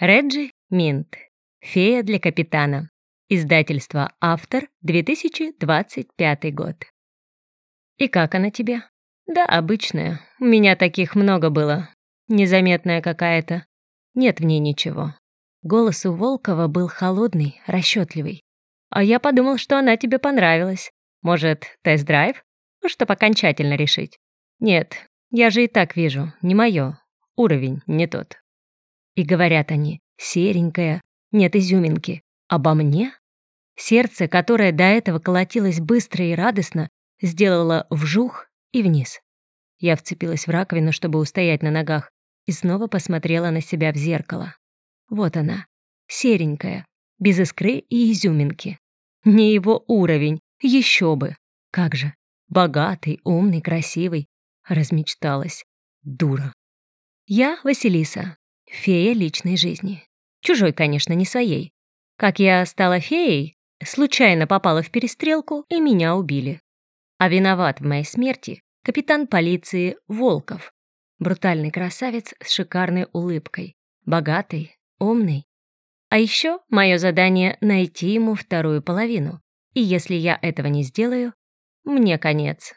Реджи Минт. Фея для капитана. Издательство «Автор», 2025 год. И как она тебе? Да, обычная. У меня таких много было. Незаметная какая-то. Нет в ней ничего. Голос у Волкова был холодный, расчетливый. А я подумал, что она тебе понравилась. Может, тест-драйв? Ну, чтобы окончательно решить. Нет, я же и так вижу, не мое. Уровень не тот. И говорят они, серенькая, нет изюминки. Обо мне? Сердце, которое до этого колотилось быстро и радостно, сделало вжух и вниз. Я вцепилась в раковину, чтобы устоять на ногах, и снова посмотрела на себя в зеркало. Вот она, серенькая, без искры и изюминки. Не его уровень, еще бы. Как же, богатый, умный, красивый. Размечталась. Дура. Я Василиса, фея личной жизни. Чужой, конечно, не своей. Как я стала феей, случайно попала в перестрелку, и меня убили. А виноват в моей смерти капитан полиции Волков. Брутальный красавец с шикарной улыбкой. Богатый, умный. А еще мое задание — найти ему вторую половину. И если я этого не сделаю, мне конец.